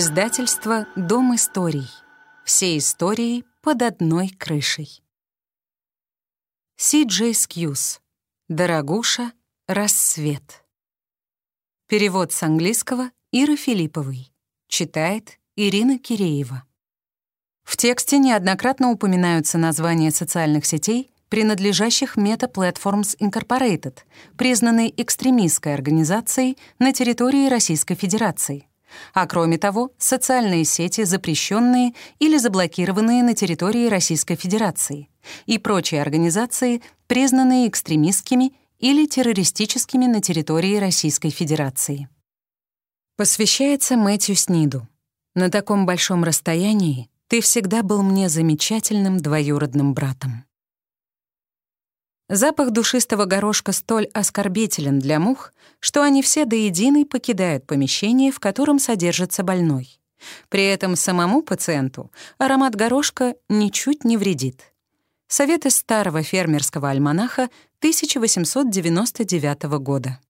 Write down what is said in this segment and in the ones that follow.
Издательство «Дом историй». Все истории под одной крышей. Си Джей Скьюз. Дорогуша. Рассвет. Перевод с английского Иры Филипповой. Читает Ирина Киреева. В тексте неоднократно упоминаются названия социальных сетей, принадлежащих Meta Platforms Incorporated, признанной экстремистской организацией на территории Российской Федерации. А кроме того, социальные сети, запрещенные или заблокированные на территории Российской Федерации, и прочие организации, признанные экстремистскими или террористическими на территории Российской Федерации. Посвящается Мэтью Сниду. На таком большом расстоянии ты всегда был мне замечательным двоюродным братом. Запах душистого горошка столь оскорбителен для мух, что они все до единой покидают помещение, в котором содержится больной. При этом самому пациенту аромат горошка ничуть не вредит. Совет из старого фермерского альманаха 1899 года.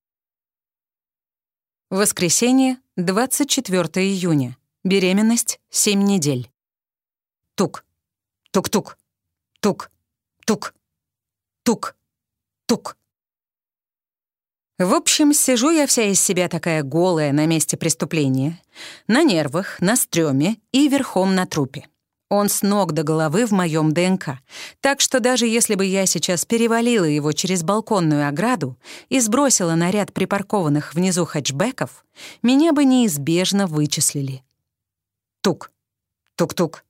Воскресенье, 24 июня. Беременность 7 недель. Тук. Тук-тук. Тук. Тук. Тук, тук. В общем, сижу я вся из себя такая голая на месте преступления, на нервах, на стреме и верхом на трупе. Он с ног до головы в моем ДНК, так что даже если бы я сейчас перевалила его через балконную ограду и сбросила на ряд припаркованных внизу хэтчбеков, меня бы неизбежно вычислили. Тук, тук-тук,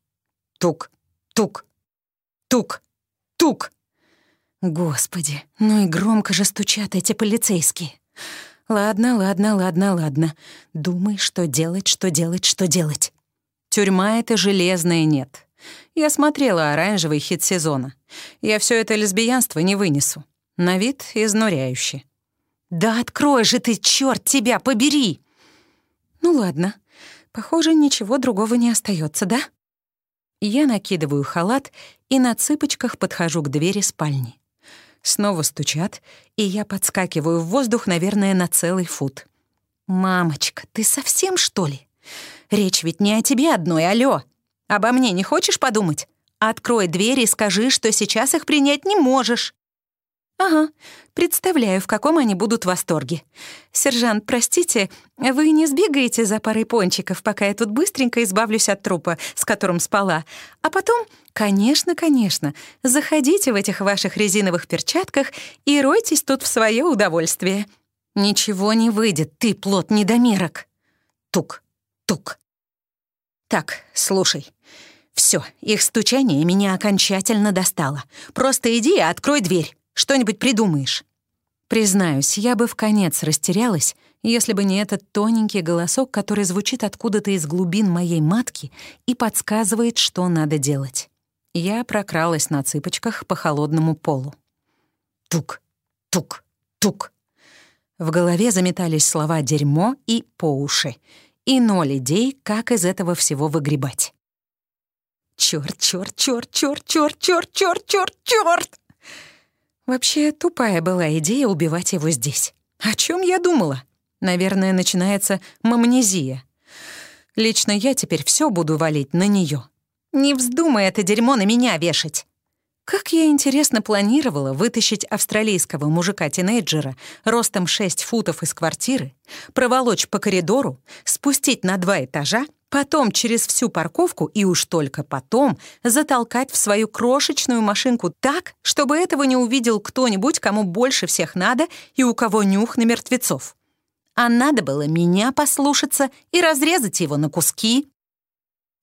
тук, тук, тук, тук. Господи, ну и громко же стучат эти полицейские. Ладно, ладно, ладно, ладно. Думай, что делать, что делать, что делать. Тюрьма — это железная нет. Я смотрела оранжевый хит сезона. Я все это лесбиянство не вынесу. На вид изнуряюще. «Да открой же ты, черт тебя, побери!» «Ну ладно. Похоже, ничего другого не остается, да?» Я накидываю халат и на цыпочках подхожу к двери спальни. Снова стучат, и я подскакиваю в воздух, наверное, на целый фут. «Мамочка, ты совсем, что ли? Речь ведь не о тебе одной, алло. Обо мне не хочешь подумать? Открой дверь и скажи, что сейчас их принять не можешь». «Ага, представляю, в каком они будут восторге. Сержант, простите, вы не сбегаете за парой пончиков, пока я тут быстренько избавлюсь от трупа, с которым спала. А потом, конечно, конечно, заходите в этих ваших резиновых перчатках и ройтесь тут в свое удовольствие. Ничего не выйдет, ты плод недомерок». Тук, тук. Так, слушай. Все, их стучание меня окончательно достало. Просто иди и открой дверь. Что-нибудь придумаешь». Признаюсь, я бы в конец растерялась, если бы не этот тоненький голосок, который звучит откуда-то из глубин моей матки и подсказывает, что надо делать. Я прокралась на цыпочках по холодному полу. Тук, тук, тук. В голове заметались слова «дерьмо» и «по уши», и ноль идей, как из этого всего выгребать. Чёрт, чёрт, чёрт, чёрт, чёрт, чёрт, чёрт, чёрт, чёрт! Вообще, тупая была идея убивать его здесь. О чем я думала? Наверное, начинается мамнезия. Лично я теперь все буду валить на нее. Не вздумай это дерьмо на меня вешать. Как я, интересно, планировала вытащить австралийского мужика-тинейджера ростом 6 футов из квартиры, проволочь по коридору, спустить на два этажа потом через всю парковку и уж только потом затолкать в свою крошечную машинку так, чтобы этого не увидел кто-нибудь, кому больше всех надо и у кого нюх на мертвецов. А надо было меня послушаться и разрезать его на куски.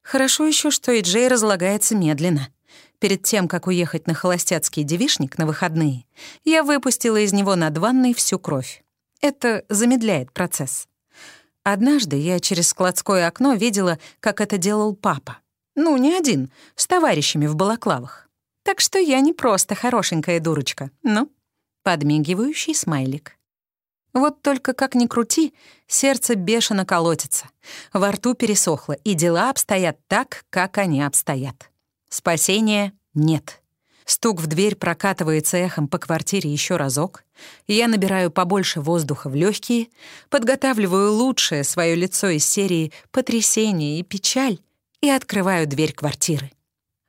Хорошо еще, что и Джей разлагается медленно. Перед тем, как уехать на холостяцкий девишник на выходные, я выпустила из него над ванной всю кровь. Это замедляет процесс. Однажды я через складское окно видела, как это делал папа. Ну, не один, с товарищами в балаклавах. Так что я не просто хорошенькая дурочка, ну, подмигивающий смайлик. Вот только как ни крути, сердце бешено колотится, во рту пересохло, и дела обстоят так, как они обстоят. Спасения нет. Стук в дверь прокатывается эхом по квартире еще разок. Я набираю побольше воздуха в легкие, подготавливаю лучшее свое лицо из серии «Потрясение и печаль» и открываю дверь квартиры.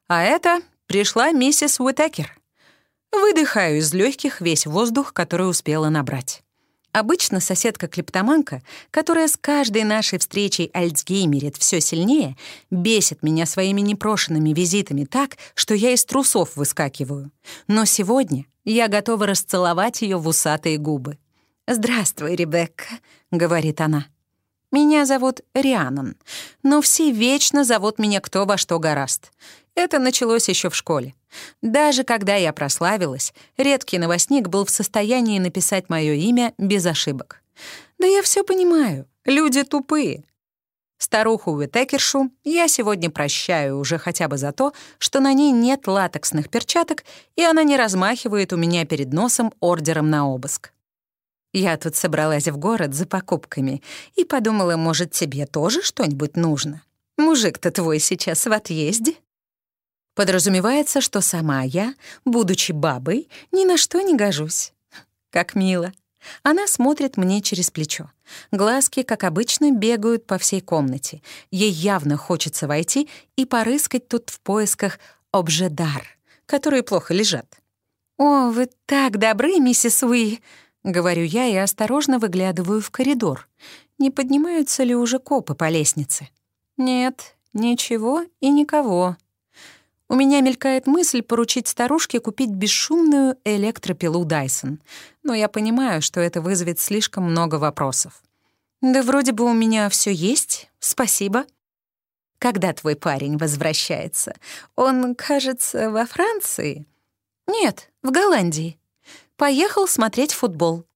А это пришла миссис Уитекер. Выдыхаю из легких весь воздух, который успела набрать. Обычно соседка-клептоманка, которая с каждой нашей встречей альцгеймерит все сильнее, бесит меня своими непрошенными визитами так, что я из трусов выскакиваю. Но сегодня я готова расцеловать ее в усатые губы. «Здравствуй, Ребекка», — говорит она. «Меня зовут Рианон, но все вечно зовут меня кто во что гораст. Это началось еще в школе. Даже когда я прославилась, редкий новостник был в состоянии написать мое имя без ошибок. Да я все понимаю, люди тупые. Старуху Уитекершу я сегодня прощаю уже хотя бы за то, что на ней нет латексных перчаток, и она не размахивает у меня перед носом ордером на обыск. Я тут собралась в город за покупками и подумала, может, тебе тоже что-нибудь нужно? Мужик-то твой сейчас в отъезде. Подразумевается, что сама я, будучи бабой, ни на что не гожусь. Как мило. Она смотрит мне через плечо. Глазки, как обычно, бегают по всей комнате. Ей явно хочется войти и порыскать тут в поисках обжедар, которые плохо лежат. «О, вы так добры, миссис Уи!» — говорю я и осторожно выглядываю в коридор. Не поднимаются ли уже копы по лестнице? Нет, ничего и никого. У меня мелькает мысль поручить старушке купить бесшумную электропилу Dyson, но я понимаю, что это вызовет слишком много вопросов. «Да вроде бы у меня все есть, спасибо». «Когда твой парень возвращается? Он, кажется, во Франции?» «Нет, в Голландии. Поехал смотреть футбол».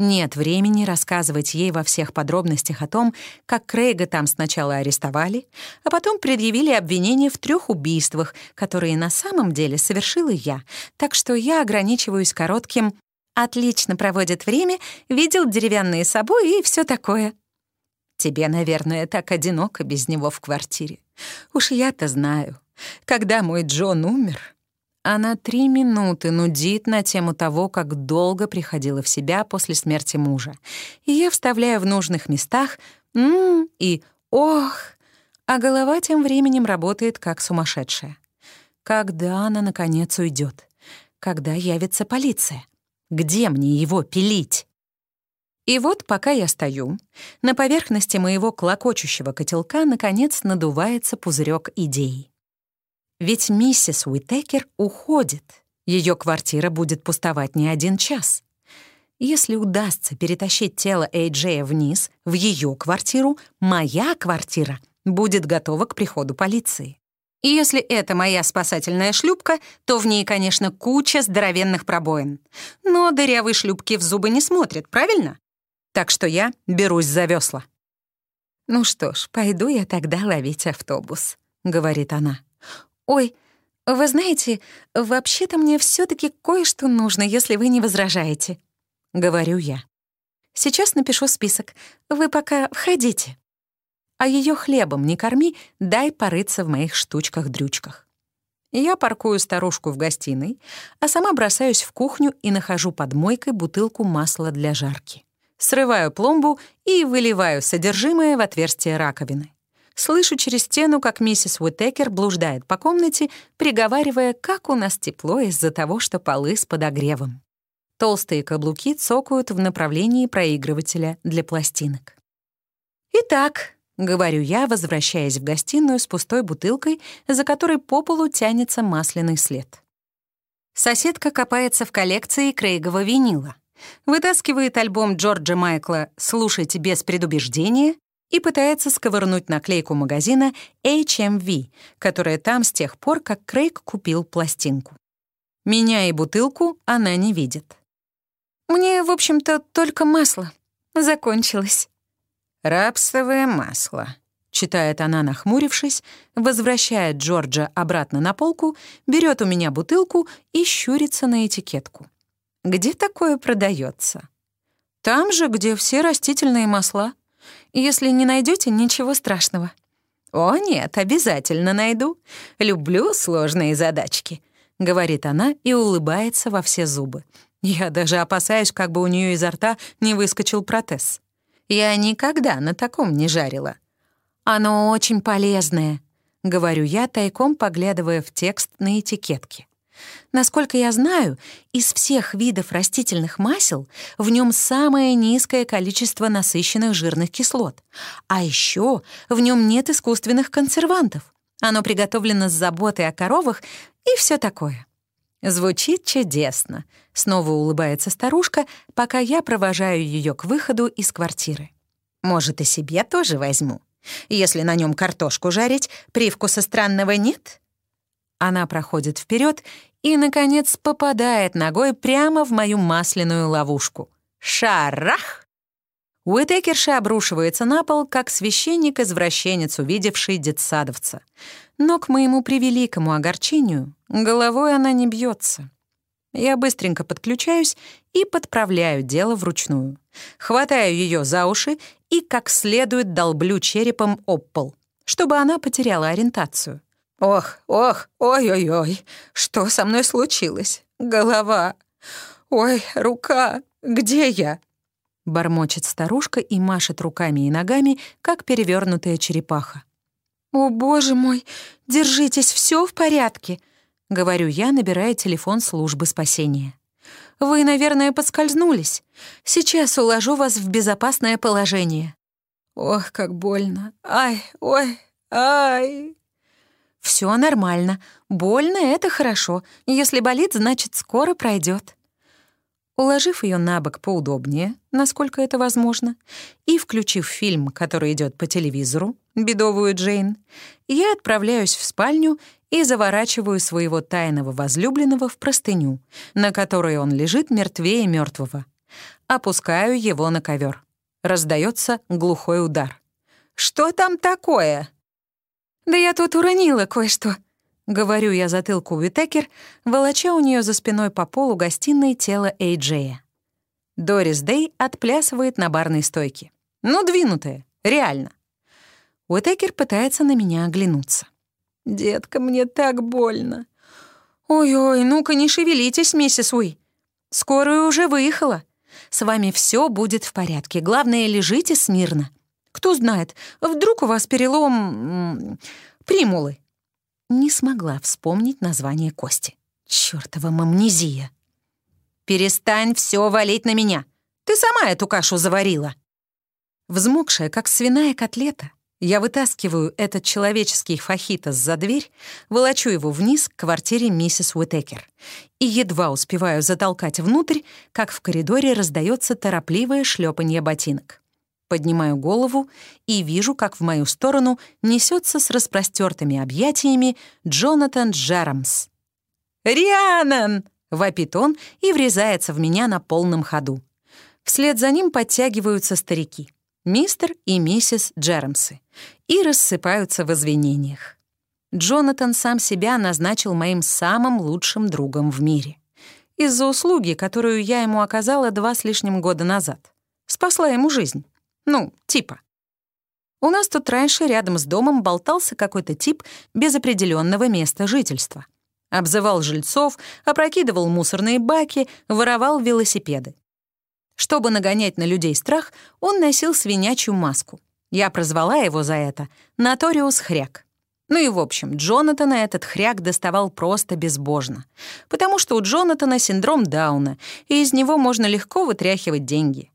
Нет времени рассказывать ей во всех подробностях о том, как Крейга там сначала арестовали, а потом предъявили обвинение в трех убийствах, которые на самом деле совершила я, так что я ограничиваюсь коротким «отлично проводит время, видел деревянные собой и все такое». Тебе, наверное, так одиноко без него в квартире. Уж я-то знаю. Когда мой Джон умер, она три минуты нудит на тему того, как долго приходила в себя после смерти мужа. И я вставляю в нужных местах «м» и «ох», а голова тем временем работает как сумасшедшая. Когда она, наконец, уйдет? Когда явится полиция? Где мне его пилить? И вот, пока я стою, на поверхности моего клокочущего котелка наконец надувается пузырек идей. Ведь миссис Уитекер уходит. Ее квартира будет пустовать не один час. Если удастся перетащить тело Эйджея вниз, в ее квартиру, моя квартира будет готова к приходу полиции. И если это моя спасательная шлюпка, то в ней, конечно, куча здоровенных пробоин. Но дырявые шлюпки в зубы не смотрят, правильно? Так что я берусь за весла. «Ну что ж, пойду я тогда ловить автобус», — говорит она. «Ой, вы знаете, вообще-то мне все таки кое-что нужно, если вы не возражаете», — говорю я. «Сейчас напишу список. Вы пока входите. А ее хлебом не корми, дай порыться в моих штучках-дрючках». Я паркую старушку в гостиной, а сама бросаюсь в кухню и нахожу под мойкой бутылку масла для жарки. Срываю пломбу и выливаю содержимое в отверстие раковины. Слышу через стену, как миссис Уитекер блуждает по комнате, приговаривая, как у нас тепло из-за того, что полы с подогревом. Толстые каблуки цокают в направлении проигрывателя для пластинок. «Итак», — говорю я, возвращаясь в гостиную с пустой бутылкой, за которой по полу тянется масляный след. Соседка копается в коллекции Крейгова винила. Вытаскивает альбом Джорджа Майкла «Слушайте без предубеждения» и пытается сковырнуть наклейку магазина HMV, которая там с тех пор, как Крейг купил пластинку. Меня и бутылку она не видит. «Мне, в общем-то, только масло. Закончилось». «Рапсовое масло», — читает она, нахмурившись, возвращает Джорджа обратно на полку, берет у меня бутылку и щурится на этикетку. «Где такое продается? «Там же, где все растительные масла», если не найдете, ничего страшного». «О, нет, обязательно найду. Люблю сложные задачки», — говорит она и улыбается во все зубы. Я даже опасаюсь, как бы у нее изо рта не выскочил протез. Я никогда на таком не жарила. Оно очень полезное, — говорю я, тайком поглядывая в текст на этикетке. Насколько я знаю, из всех видов растительных масел в нем самое низкое количество насыщенных жирных кислот. А еще в нем нет искусственных консервантов. Оно приготовлено с заботой о коровах и все такое. Звучит чудесно. Снова улыбается старушка, пока я провожаю ее к выходу из квартиры. Может, и себе тоже возьму. Если на нем картошку жарить, привкуса странного нет? Она проходит вперед и, наконец, попадает ногой прямо в мою масляную ловушку. Шарах! Уитекерша обрушивается на пол, как священник-извращенец, увидевший детсадовца. Но, к моему превеликому огорчению, головой она не бьется. Я быстренько подключаюсь и подправляю дело вручную. Хватаю ее за уши и как следует долблю черепом об пол, чтобы она потеряла ориентацию. Ох, ох, ой-ой-ой, что со мной случилось? Голова. Ой, рука, где я? Бормочет старушка и машет руками и ногами, как перевернутая черепаха. «О, боже мой, держитесь, все в порядке», — говорю я, набирая телефон службы спасения. «Вы, наверное, подскользнулись. Сейчас уложу вас в безопасное положение». «Ох, как больно! Ай, ой, ай!» Все нормально. Больно — это хорошо. Если болит, значит, скоро пройдет. Уложив ее на бок поудобнее, насколько это возможно, и включив фильм, который идет по телевизору, «Бедовую Джейн», я отправляюсь в спальню и заворачиваю своего тайного возлюбленного в простыню, на которой он лежит мертвее мертвого. Опускаю его на ковер. Раздается глухой удар. «Что там такое?» «Да я тут уронила кое-что», — говорю я затылку Уитекер, волоча у нее за спиной по полу гостиной тело Эйджея. Дорис Дэй отплясывает на барной стойке. Ну, двинутая, реально. Уитекер пытается на меня оглянуться. «Детка, мне так больно». «Ой-ой, ну-ка не шевелитесь, миссис Уи. Скорая уже выехала. С вами все будет в порядке. Главное, лежите смирно. Кто знает, вдруг у вас перелом... примулы?» Не смогла вспомнить название кости. Чёртова мамнезия. «Перестань все валить на меня. Ты сама эту кашу заварила». Взмокшая, как свиная котлета, я вытаскиваю этот человеческий фахитос за дверь, волочу его вниз к квартире миссис Уитекер и едва успеваю затолкать внутрь, как в коридоре раздается торопливое шлепанье ботинок. Поднимаю голову и вижу, как в мою сторону несется с распростертыми объятиями Джонатан Джерамс. «Рианан!» — вопит он и врезается в меня на полном ходу. Вслед за ним подтягиваются старики, мистер и миссис Джерамсы, и рассыпаются в извинениях. Джонатан сам себя назначил моим самым лучшим другом в мире. Из-за услуги, которую я ему оказала два с лишним года назад. Спасла ему жизнь. Ну, типа. У нас тут раньше рядом с домом болтался какой-то тип без определенного места жительства. Обзывал жильцов, опрокидывал мусорные баки, воровал велосипеды. Чтобы нагонять на людей страх, он носил свинячью маску. Я прозвала его за это «Наториус Хряк». Ну и в общем, Джонатана этот хряк доставал просто безбожно, потому что у Джонатана синдром Дауна, и из него можно легко вытряхивать деньги.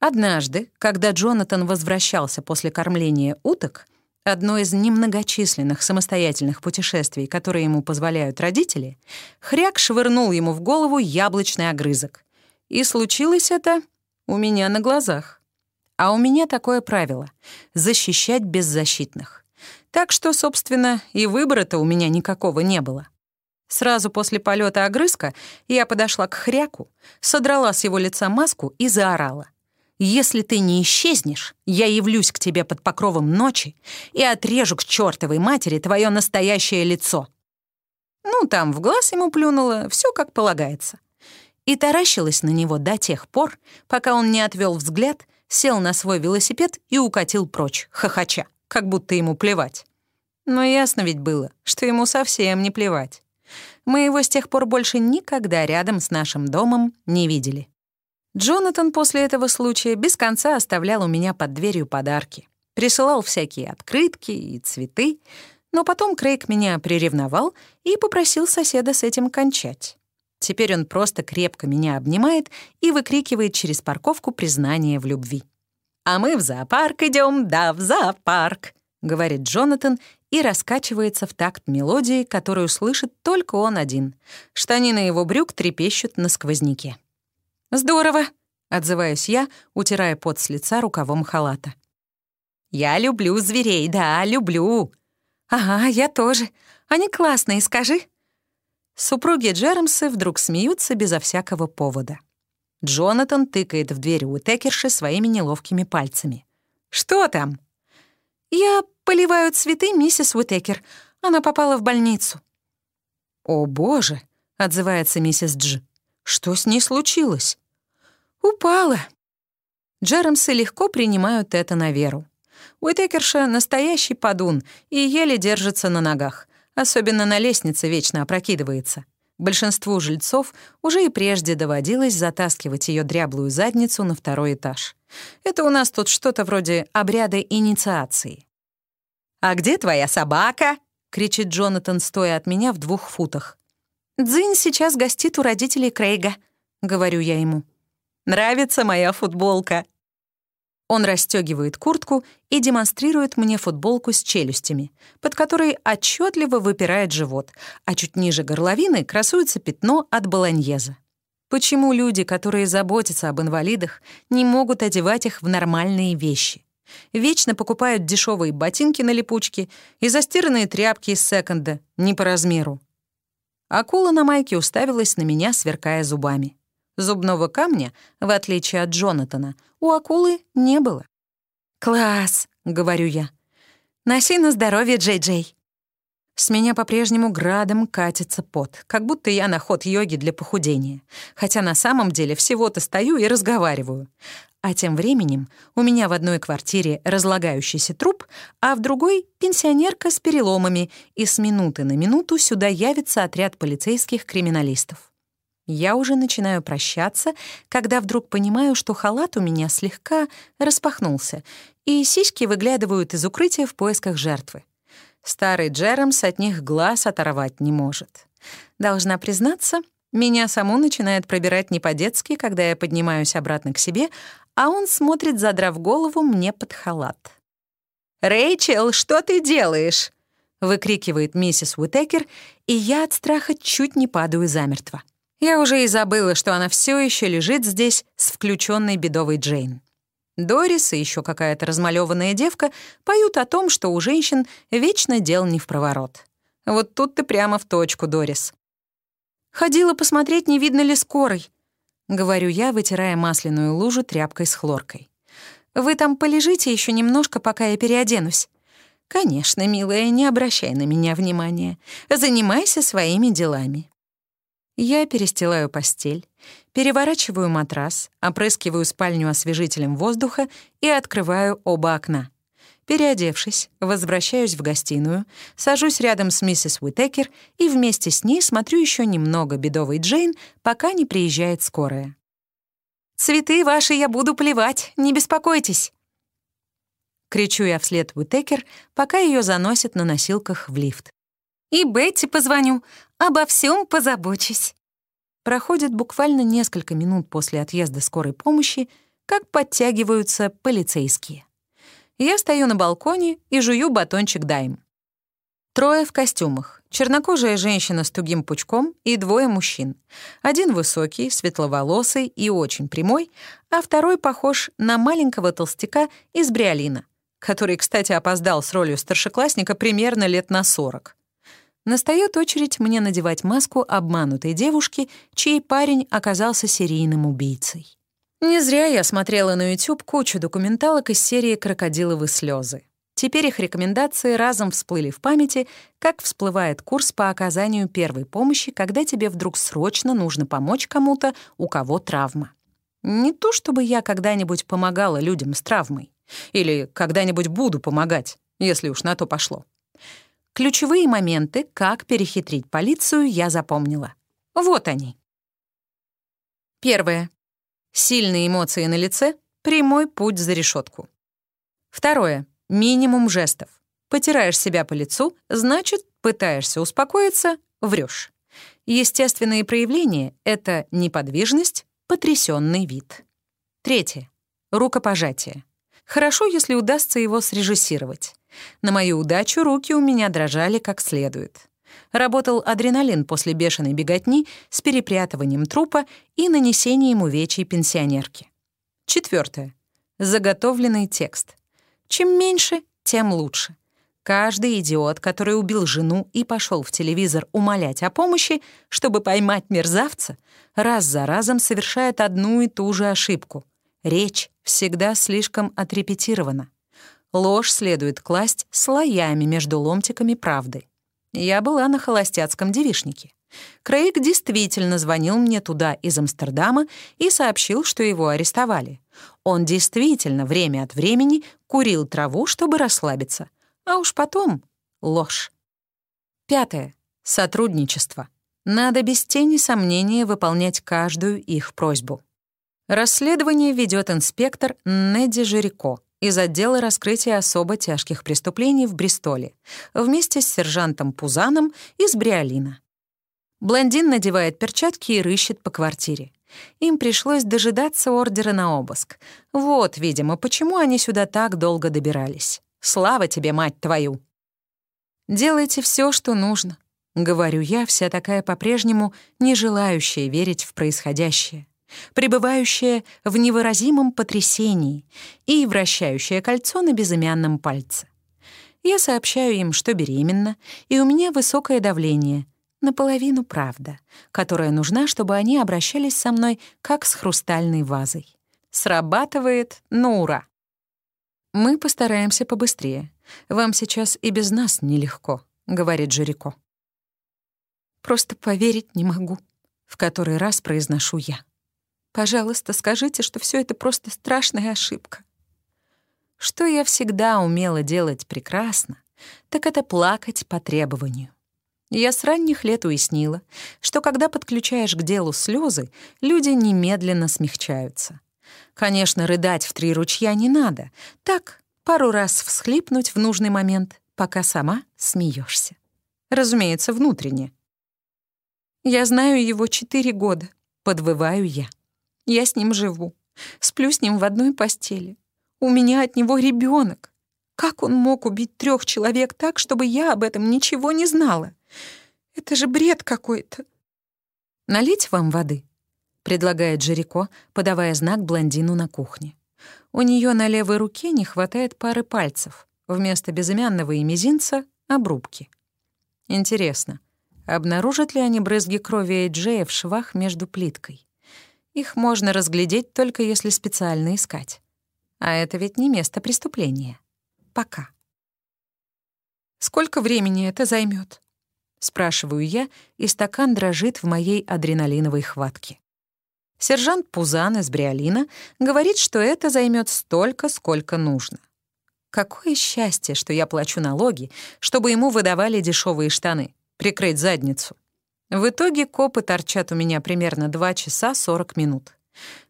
Однажды, когда Джонатан возвращался после кормления уток, одно из немногочисленных самостоятельных путешествий, которые ему позволяют родители, хряк швырнул ему в голову яблочный огрызок. И случилось это у меня на глазах. А у меня такое правило — защищать беззащитных. Так что, собственно, и выбора-то у меня никакого не было. Сразу после полета огрызка я подошла к хряку, содрала с его лица маску и заорала — если ты не исчезнешь, я явлюсь к тебе под покровом ночи и отрежу к чертовой матери твое настоящее лицо». Ну, там в глаз ему плюнуло, все как полагается. И таращилась на него до тех пор, пока он не отвел взгляд, сел на свой велосипед и укатил прочь, хохоча, как будто ему плевать. Но ясно ведь было, что ему совсем не плевать. Мы его с тех пор больше никогда рядом с нашим домом не видели. Джонатан после этого случая без конца оставлял у меня под дверью подарки. Присылал всякие открытки и цветы, но потом Крейг меня приревновал и попросил соседа с этим кончать. Теперь он просто крепко меня обнимает и выкрикивает через парковку признание в любви. «А мы в зоопарк идем, да, в зоопарк», — говорит Джонатан и раскачивается в такт мелодии, которую слышит только он один. Штанины его брюк трепещут на сквозняке. «Здорово», — отзываюсь я, утирая пот с лица рукавом халата. «Я люблю зверей, да, люблю». «Ага, я тоже. Они классные, скажи». Супруги Джеремсы вдруг смеются безо всякого повода. Джонатан тыкает в дверь Уитекерши своими неловкими пальцами. «Что там?» «Я поливаю цветы миссис Уитекер. Она попала в больницу». «О, боже!» — отзывается миссис Дж. «Что с ней случилось?» «Упала». Джеремсы легко принимают это на веру. Уитекерша — настоящий подун и еле держится на ногах. Особенно на лестнице вечно опрокидывается. Большинству жильцов уже и прежде доводилось затаскивать ее дряблую задницу на второй этаж. Это у нас тут что-то вроде обряда инициации. «А где твоя собака?» — кричит Джонатан, стоя от меня в двух футах. «Дзинь сейчас гостит у родителей Крейга», — говорю я ему. «Нравится моя футболка», он расстегивает куртку и демонстрирует мне футболку с челюстями, под которой отчетливо выпирает живот, а чуть ниже горловины красуется пятно от баланьеза. Почему люди, которые заботятся об инвалидах, не могут одевать их в нормальные вещи? Вечно покупают дешевые ботинки на липучке и застиранные тряпки из секонда, не по размеру. Акула на майке уставилась на меня, сверкая зубами. Зубного камня, в отличие от Джонатана, у акулы не было. «Класс!» — говорю я. «Носи на здоровье, Джей-Джей!» С меня по-прежнему градом катится пот, как будто я на ход йоги для похудения, хотя на самом деле всего-то стою и разговариваю. А тем временем у меня в одной квартире разлагающийся труп, а в другой — пенсионерка с переломами, и с минуты на минуту сюда явится отряд полицейских криминалистов. Я уже начинаю прощаться, когда вдруг понимаю, что халат у меня слегка распахнулся, и сиськи выглядывают из укрытия в поисках жертвы. Старый Джеремс от них глаз оторвать не может. Должна признаться, меня саму начинает пробирать не по-детски, когда я поднимаюсь обратно к себе, а он смотрит, задрав голову, мне под халат. «Рэйчел, что ты делаешь?» — выкрикивает миссис Уитекер, и я от страха чуть не падаю замертво. Я уже и забыла, что она все еще лежит здесь с включенной бедовой Джейн. Дорис и еще какая-то размалеванная девка поют о том, что у женщин вечно дел не в проворот. Вот тут ты прямо в точку, Дорис. «Ходила посмотреть, не видно ли скорой», — говорю я, вытирая масляную лужу тряпкой с хлоркой. «Вы там полежите еще немножко, пока я переоденусь». «Конечно, милая, не обращай на меня внимания. Занимайся своими делами». Я перестилаю постель, переворачиваю матрас, опрыскиваю спальню освежителем воздуха и открываю оба окна. Переодевшись, возвращаюсь в гостиную, сажусь рядом с миссис Уитекер и вместе с ней смотрю еще немного бедовой Джейн, пока не приезжает скорая. «Цветы ваши я буду плевать, не беспокойтесь!» Кричу я вслед Уитекер, пока ее заносят на носилках в лифт. «И Бетти позвоню, Обо всем позабочусь». Проходит буквально несколько минут после отъезда скорой помощи, как подтягиваются полицейские. Я стою на балконе и жую батончик дайм. Трое в костюмах. Чернокожая женщина с тугим пучком и двое мужчин. Один высокий, светловолосый и очень прямой, а второй похож на маленького толстяка из Бриолина, который, кстати, опоздал с ролью старшеклассника примерно лет на 40. Настает очередь мне надевать маску обманутой девушки, чей парень оказался серийным убийцей. Не зря я смотрела на YouTube кучу документалок из серии «Крокодиловы слезы». Теперь их рекомендации разом всплыли в памяти, как всплывает курс по оказанию первой помощи, когда тебе вдруг срочно нужно помочь кому-то, у кого травма. Не то чтобы я когда-нибудь помогала людям с травмой. Или когда-нибудь буду помогать, если уж на то пошло. Ключевые моменты, как перехитрить полицию, я запомнила. Вот они. Первое. Сильные эмоции на лице — прямой путь за решетку. Второе. Минимум жестов. Потираешь себя по лицу, значит, пытаешься успокоиться, врешь. Естественные проявления — это неподвижность, потрясенный вид. Третье. Рукопожатие. Хорошо, если удастся его срежиссировать. На мою удачу руки у меня дрожали как следует. Работал адреналин после бешеной беготни с перепрятыванием трупа и нанесением увечий пенсионерки. Четвертое. Заготовленный текст. Чем меньше, тем лучше. Каждый идиот, который убил жену и пошел в телевизор умолять о помощи, чтобы поймать мерзавца, раз за разом совершает одну и ту же ошибку. Речь всегда слишком отрепетирована. Ложь следует класть слоями между ломтиками правды. Я была на холостяцком девишнике. Крейг действительно звонил мне туда из Амстердама и сообщил, что его арестовали. Он действительно время от времени курил траву, чтобы расслабиться — а уж потом — ложь. Пятое. Сотрудничество. Надо без тени сомнения выполнять каждую их просьбу. Расследование ведет инспектор Неди Жирико из отдела раскрытия особо тяжких преступлений в Бристоле вместе с сержантом Пузаном из Бриолина. Блондин надевает перчатки и рыщет по квартире. Им пришлось дожидаться ордера на обыск. Вот, видимо, почему они сюда так долго добирались. Слава тебе, мать твою!» «Делайте все, что нужно», — говорю я, вся такая по-прежнему не желающая верить в происходящее, пребывающая в невыразимом потрясении и вращающая кольцо на безымянном пальце. Я сообщаю им, что беременна, и у меня высокое давление, наполовину правда, которая нужна, чтобы они обращались со мной как с хрустальной вазой. Срабатывает, ну ура! «Мы постараемся побыстрее. Вам сейчас и без нас нелегко», — говорит Жирико. «Просто поверить не могу», — в который раз произношу я. «Пожалуйста, скажите, что все это просто страшная ошибка». Что я всегда умела делать прекрасно, так это плакать по требованию. Я с ранних лет уяснила, что когда подключаешь к делу слезы, люди немедленно смягчаются. Конечно, рыдать в три ручья не надо. Так, пару раз всхлипнуть в нужный момент, пока сама смеешься. Разумеется, внутренне. Я знаю его четыре года, подвываю я. Я с ним живу, сплю с ним в одной постели. У меня от него ребенок. Как он мог убить трех человек так, чтобы я об этом ничего не знала? Это же бред какой-то. Налить вам воды? — предлагает Джерико, подавая знак блондину на кухне. У нее на левой руке не хватает пары пальцев. Вместо безымянного и мизинца — обрубки. Интересно, обнаружат ли они брызги крови Эйджея в швах между плиткой? Их можно разглядеть только если специально искать. А это ведь не место преступления. Пока. «Сколько времени это займет? спрашиваю я, и стакан дрожит в моей адреналиновой хватке. Сержант Пузан из Бриолина говорит, что это займет столько, сколько нужно. Какое счастье, что я плачу налоги, чтобы ему выдавали дешевые штаны, прикрыть задницу. В итоге копы торчат у меня примерно 2 часа 40 минут.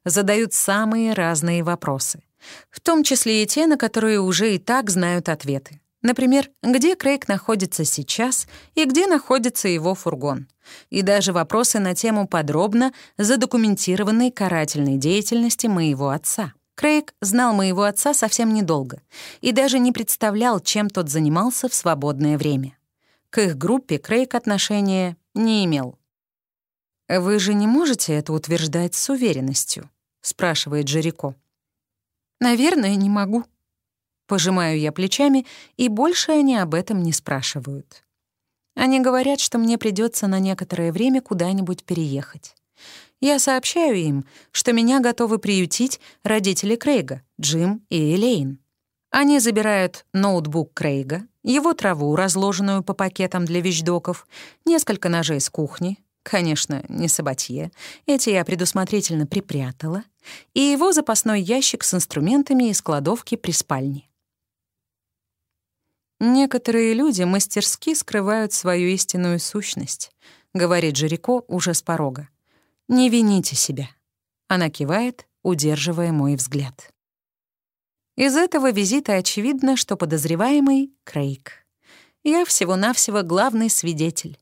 Задают самые разные вопросы, в том числе и те, на которые уже и так знают ответы. Например, где Крейг находится сейчас и где находится его фургон. И даже вопросы на тему подробно задокументированной карательной деятельности моего отца. Крейг знал моего отца совсем недолго и даже не представлял, чем тот занимался в свободное время. К их группе Крейг отношения не имел. «Вы же не можете это утверждать с уверенностью?» — спрашивает Джерико. «Наверное, не могу», Пожимаю я плечами, и больше они об этом не спрашивают. Они говорят, что мне придется на некоторое время куда-нибудь переехать. Я сообщаю им, что меня готовы приютить родители Крейга, Джим и Элейн. Они забирают ноутбук Крейга, его траву, разложенную по пакетам для вещдоков, несколько ножей с кухни, конечно, не саботье, эти я предусмотрительно припрятала, и его запасной ящик с инструментами из кладовки при спальне. Некоторые люди мастерски скрывают свою истинную сущность, говорит Жирико уже с порога. Не вините себя. Она кивает, удерживая мой взгляд. Из этого визита очевидно, что подозреваемый — Крейг. Я всего-навсего главный свидетель.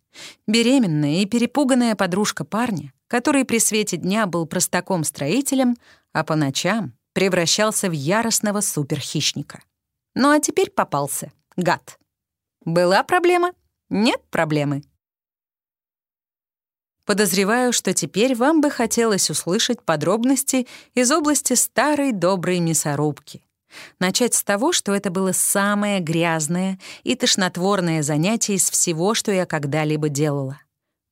Беременная и перепуганная подружка парня, который при свете дня был простаком-строителем, а по ночам превращался в яростного суперхищника. Ну а теперь попался. Гад. Была проблема? Нет проблемы. Подозреваю, что теперь вам бы хотелось услышать подробности из области старой доброй мясорубки. Начать с того, что это было самое грязное и тошнотворное занятие из всего, что я когда-либо делала.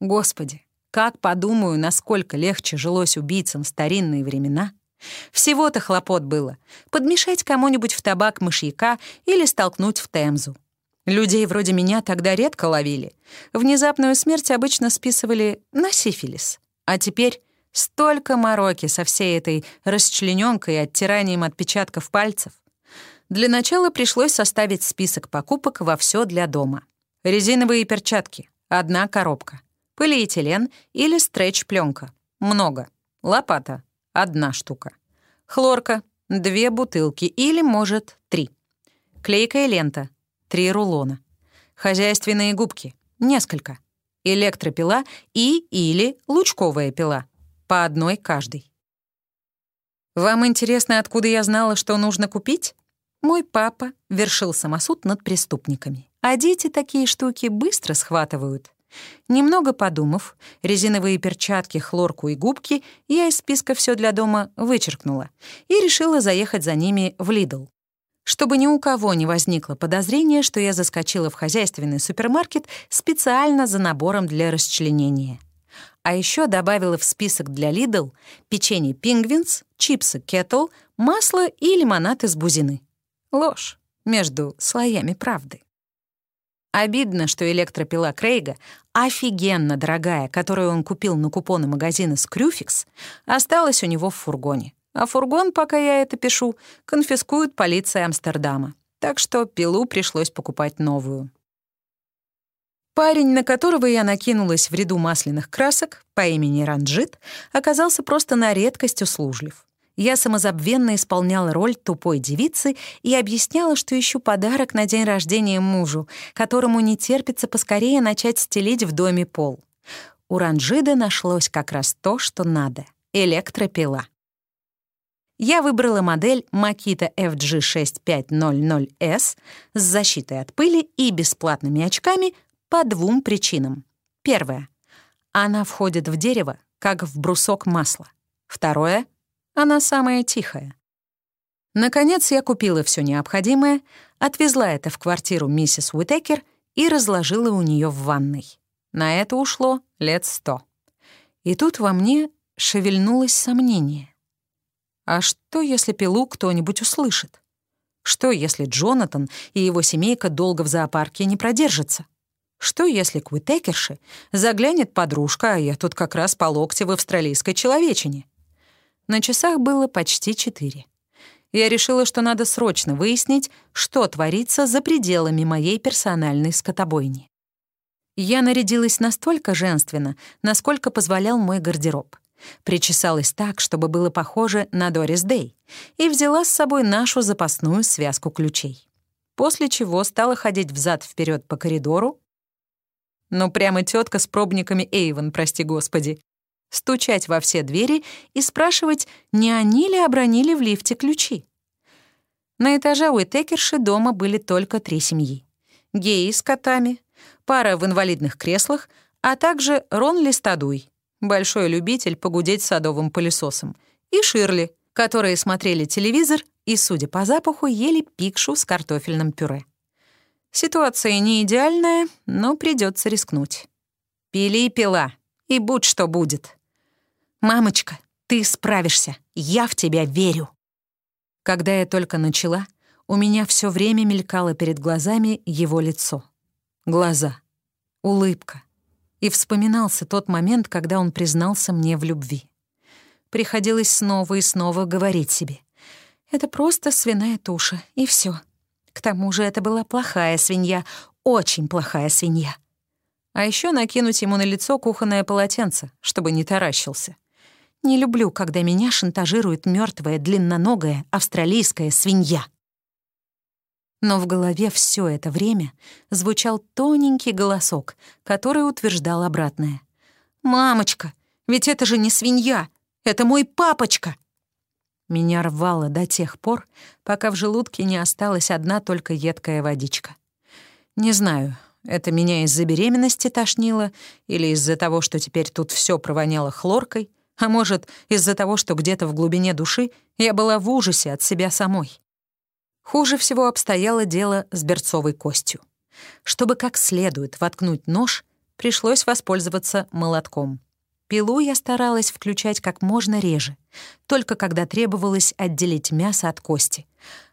Господи, как подумаю, насколько легче жилось убийцам в старинные времена. Всего-то хлопот было — подмешать кому-нибудь в табак мышьяка или столкнуть в темзу. Людей вроде меня тогда редко ловили. Внезапную смерть обычно списывали на сифилис. А теперь столько мороки со всей этой расчленёнкой и оттиранием отпечатков пальцев. Для начала пришлось составить список покупок во все для дома. Резиновые перчатки — одна коробка полиэтилен или стретч-пленка. Много. Лопата. Одна штука. Хлорка. Две бутылки или, может, три. Клейкая лента. Три рулона. Хозяйственные губки. Несколько. Электропила и или лучковая пила. По одной каждой. Вам интересно, откуда я знала, что нужно купить? Мой папа вершил самосуд над преступниками. А дети такие штуки быстро схватывают. Немного подумав, резиновые перчатки, хлорку и губки я из списка все для дома вычеркнула и решила заехать за ними в Lidl. Чтобы ни у кого не возникло подозрения, что я заскочила в хозяйственный супермаркет специально за набором для расчленения. А еще добавила в список для Lidl печенье «Penguins», чипсы «Kettle», масло и лимонад из бузины. Ложь между слоями правды. Обидно, что электропила Крейга, офигенно дорогая, которую он купил на купоны магазина Скрюфикс, осталась у него в фургоне. А фургон, пока я это пишу, конфискует полиция Амстердама. Так что пилу пришлось покупать новую. Парень, на которого я накинулась в ряду масляных красок по имени Ранджит, оказался просто на редкость услужлив я самозабвенно исполняла роль тупой девицы и объясняла, что ищу подарок на день рождения мужу, которому не терпится поскорее начать стелить в доме пол. У Ранжида нашлось как раз то, что надо — электропила. Я выбрала модель Makita FG6500S с защитой от пыли и бесплатными очками по двум причинам. Первое. Она входит в дерево, как в брусок масла. Второе — она самая тихая. Наконец я купила все необходимое, отвезла это в квартиру миссис Уитекер и разложила у нее в ванной. На это ушло лет сто. И тут во мне шевельнулось сомнение. А что, если пилу кто-нибудь услышит? Что, если Джонатан и его семейка долго в зоопарке не продержатся? Что, если к Уитекерше заглянет подружка, а я тут как раз по локте в австралийской человечине? На часах было почти четыре. Я решила, что надо срочно выяснить, что творится за пределами моей персональной скотобойни. Я нарядилась настолько женственно, насколько позволял мой гардероб. Причесалась так, чтобы было похоже на Дорис Дэй, и взяла с собой нашу запасную связку ключей. После чего стала ходить взад вперед по коридору. Ну, прямо тетка с пробниками Эйвен, прости господи стучать во все двери и спрашивать, не они ли обронили в лифте ключи. На этаже у Этекерши дома были только три семьи. Геи с котами, пара в инвалидных креслах, а также Рон Листадуй, большой любитель погудеть садовым пылесосом, и Ширли, которые смотрели телевизор и, судя по запаху, ели пикшу с картофельным пюре. Ситуация не идеальная, но придется рискнуть. Пили и пила, и будь что будет. «Мамочка, ты справишься, я в тебя верю». Когда я только начала, у меня все время мелькало перед глазами его лицо. Глаза, улыбка. И вспоминался тот момент, когда он признался мне в любви. Приходилось снова и снова говорить себе. Это просто свиная туша, и все. К тому же это была плохая свинья, очень плохая свинья. А еще накинуть ему на лицо кухонное полотенце, чтобы не таращился. Не люблю, когда меня шантажирует мертвая длинноногая австралийская свинья. Но в голове все это время звучал тоненький голосок, который утверждал обратное. «Мамочка, ведь это же не свинья, это мой папочка!» Меня рвало до тех пор, пока в желудке не осталась одна только едкая водичка. Не знаю, это меня из-за беременности тошнило или из-за того, что теперь тут все провоняло хлоркой, а может, из-за того, что где-то в глубине души я была в ужасе от себя самой. Хуже всего обстояло дело с берцовой костью. Чтобы как следует воткнуть нож, пришлось воспользоваться молотком. Пилу я старалась включать как можно реже, только когда требовалось отделить мясо от кости,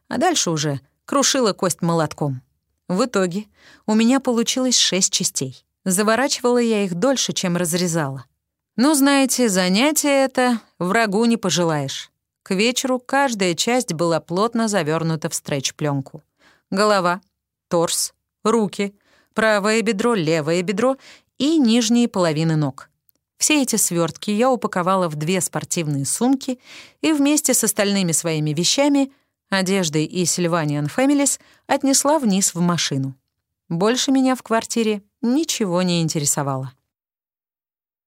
а дальше уже крушила кость молотком. В итоге у меня получилось шесть частей. Заворачивала я их дольше, чем разрезала. Ну, знаете, занятие это врагу не пожелаешь. К вечеру каждая часть была плотно завернута в стретч пленку Голова, торс, руки, правое бедро, левое бедро и нижние половины ног. Все эти свертки я упаковала в две спортивные сумки и вместе с остальными своими вещами, одеждой и Сильваниан Фэмилис, отнесла вниз в машину. Больше меня в квартире ничего не интересовало.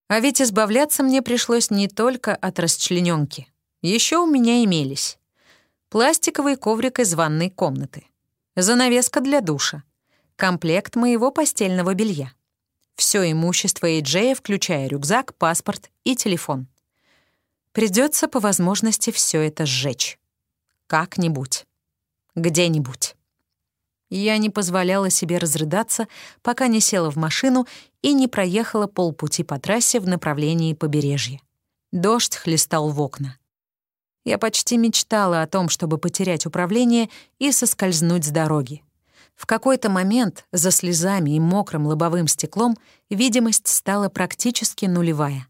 А ведь избавляться мне пришлось не только от расчлененки. Еще у меня имелись пластиковый коврик из ванной комнаты, занавеска для душа, комплект моего постельного белья, все имущество Эйджея, включая рюкзак, паспорт и телефон. Придется по возможности все это сжечь. Как-нибудь. Где-нибудь. Я не позволяла себе разрыдаться, пока не села в машину и не проехала полпути по трассе в направлении побережья. Дождь хлестал в окна. Я почти мечтала о том, чтобы потерять управление и соскользнуть с дороги. В какой-то момент за слезами и мокрым лобовым стеклом видимость стала практически нулевая.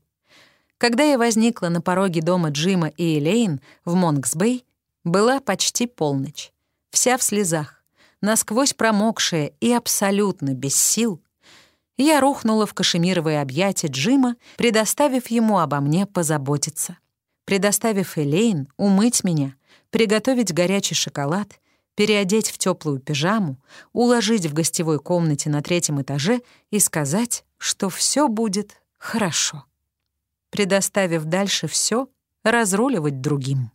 Когда я возникла на пороге дома Джима и Элейн в Монкс-Бэй, была почти полночь. Вся в слезах, насквозь промокшая и абсолютно без сил, я рухнула в кашемировые объятия Джима, предоставив ему обо мне позаботиться предоставив Элейн умыть меня, приготовить горячий шоколад, переодеть в теплую пижаму, уложить в гостевой комнате на третьем этаже и сказать, что все будет хорошо. Предоставив дальше все разруливать другим.